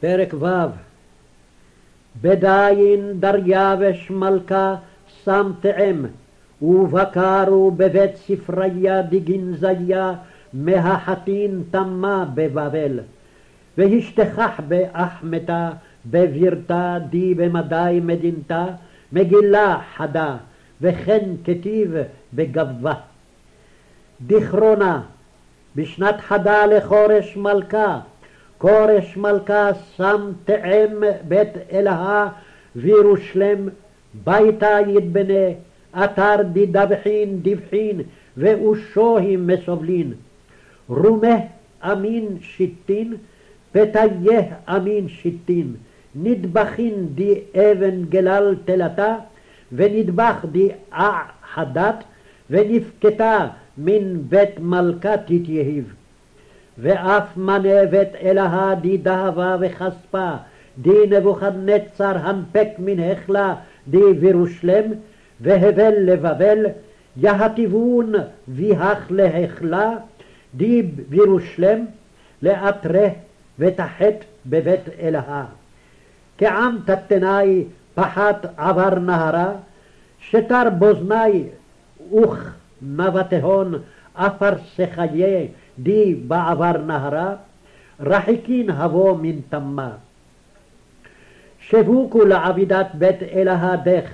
פרק ו' בדין דריווש מלכה שם תאם, ובקרו בבית ספריה דגנזיה מהחתין תמה בבבל. והשתכח באחמתה בבירתה די במדי מדינתה מגילה חדה וכן כתיב בגבה. דכרונה בשנת חדה לחורש מלכה כורש מלכה שם תאם בית אלהה וירושלם ביתה יתבנה אתר דדבחין דבחין ואושוהים מסובלין. רומה אמין שיטין פתיה אמין שיטין. נדבחין די אבן גלל תלתה ונדבך די אה חדת ונפקתה מן בית מלכה תתייהיב ואף מנבת אלהה די דהבה וכספה, די נבוכדנצר הנפק מן די וירושלם, והבל לבבל, יהטיבון ויהך להחלה, די וירושלם, לאתרה ותחת בבית אלהה. כעם תתנאי פחת עבר נהרה, שתר באזני אוך נבטהון אפר שחיה די בעבר נהרה, רחיקין הבוא מן תמה. שבוקו לעבידת בית אלהה דך,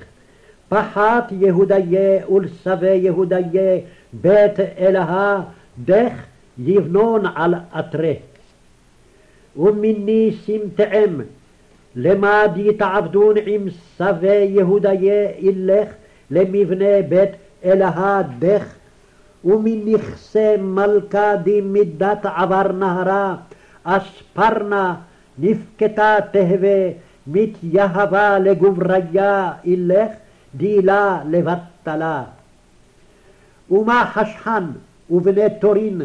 פחת יהודיה ולשווה יהודיה בית אלהה דך יבנון על אתרה. ומיני סמטעם למד יתעבדון עם שווה יהודיה אילך למבנה בית אלהה דך ומנכסי מלכה דמידת עבר נהרה, אספרנה נפקתה תהווה, מתייהבה לגבריה אילך, דילה לבטלה. ומה חשכן ובני תורין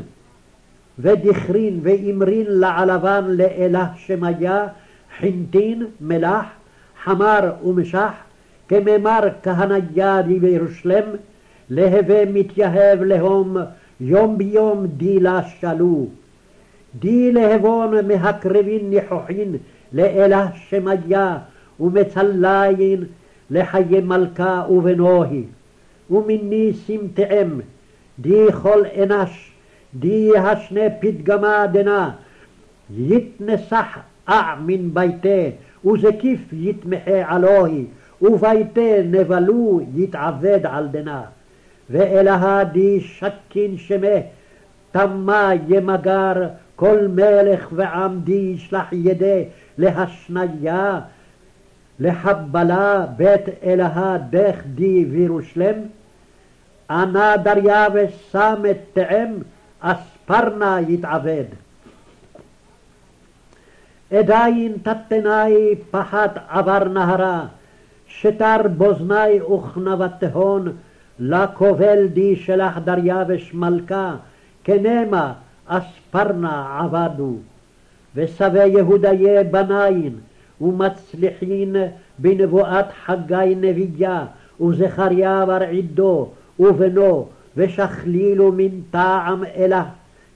ודכרין ואמרין לעלבן לאלה שמיה, חנטין, מלח, חמר ומשח, כממר כהניה בירושלם, להווה מתייהב להום, יום ביום דילה שלו. די להבון מהקרבין ניחוחין לאלה שמיה, ומצליין לחיי מלכה ובנוהי. ומיני סמטעם, די כל אנש, די השנה פתגמה דנה, יתנסח אה מן ביתה, וזקיף יתמחה עלוהי, וביתה נבלו יתעבד על דנה. ואלהה די שקין שמה, תמה ימגר כל מלך ועם די ישלח ידי להשניה, לחבלה בית אלהה דך די וירושלם, ענה דריווש שם את תאם, אספרנה יתעבד. עדיין תתנאי פחת עבר נהרה, שתר באזני וכנבתהון, לכובל די שלח דריווש מלכה, כנמה אספרנה עבדו. ושבע יהודיה בניין, ומצליחין בנבואת חגי נבייה, וזכריה בר עידו, ובנו, ושכלילו מן טעם אלה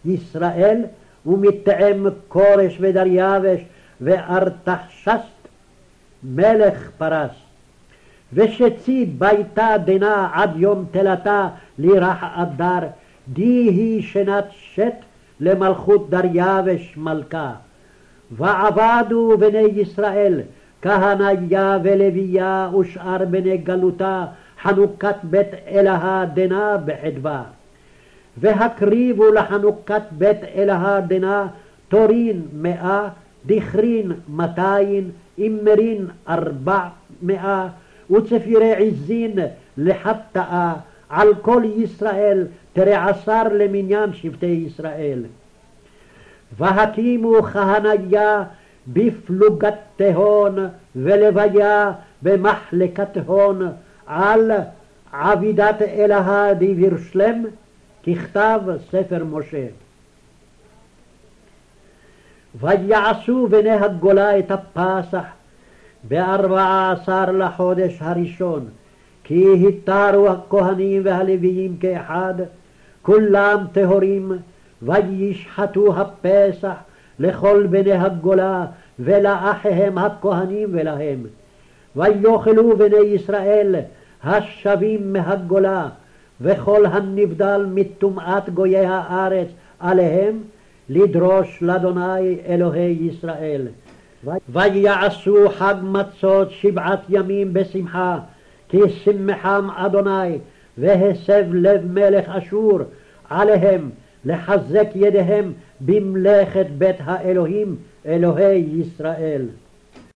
ישראל, ומטעם כורש ודריווש, וארתחשסט מלך פרס. ושצי ביתה דנה עד יום תלתה לירח אדר, די היא שנת שת למלכות דריווש מלכה. ועבדו בני ישראל, כהניה ולוויה ושאר בני גלותה, חנוכת בית אלהה דנה בחדווה. והקריבו לחנוכת בית אלהה דנה תורין מאה, דכרין מאתיים, אימרין ארבע מאה, וצפירי עזין לחטאה על כל ישראל תרע עשר למניין שבטי ישראל. והקימו כהניה בפלוגת תהון ולוויה במחלקת הון על עבידת אלהה דיבירשלם ככתב ספר משה. ויעשו בני הגולה את הפסח בארבע עשר לחודש הראשון, כי התארו הכהנים והלוויים כאחד, כולם טהורים, וישחטו הפסח לכל בני הגולה, ולאחיהם הכהנים ולהם. ויאכלו בני ישראל השבים מהגולה, וכל הנבדל מטומאת גויי הארץ עליהם, לדרוש לאדוני אלוהי ישראל. ויעשו חג מצות שבעת ימים בשמחה, כי שמחם אדוני, והסב לב מלך אשור עליהם, לחזק ידיהם במלאכת בית האלוהים, אלוהי ישראל.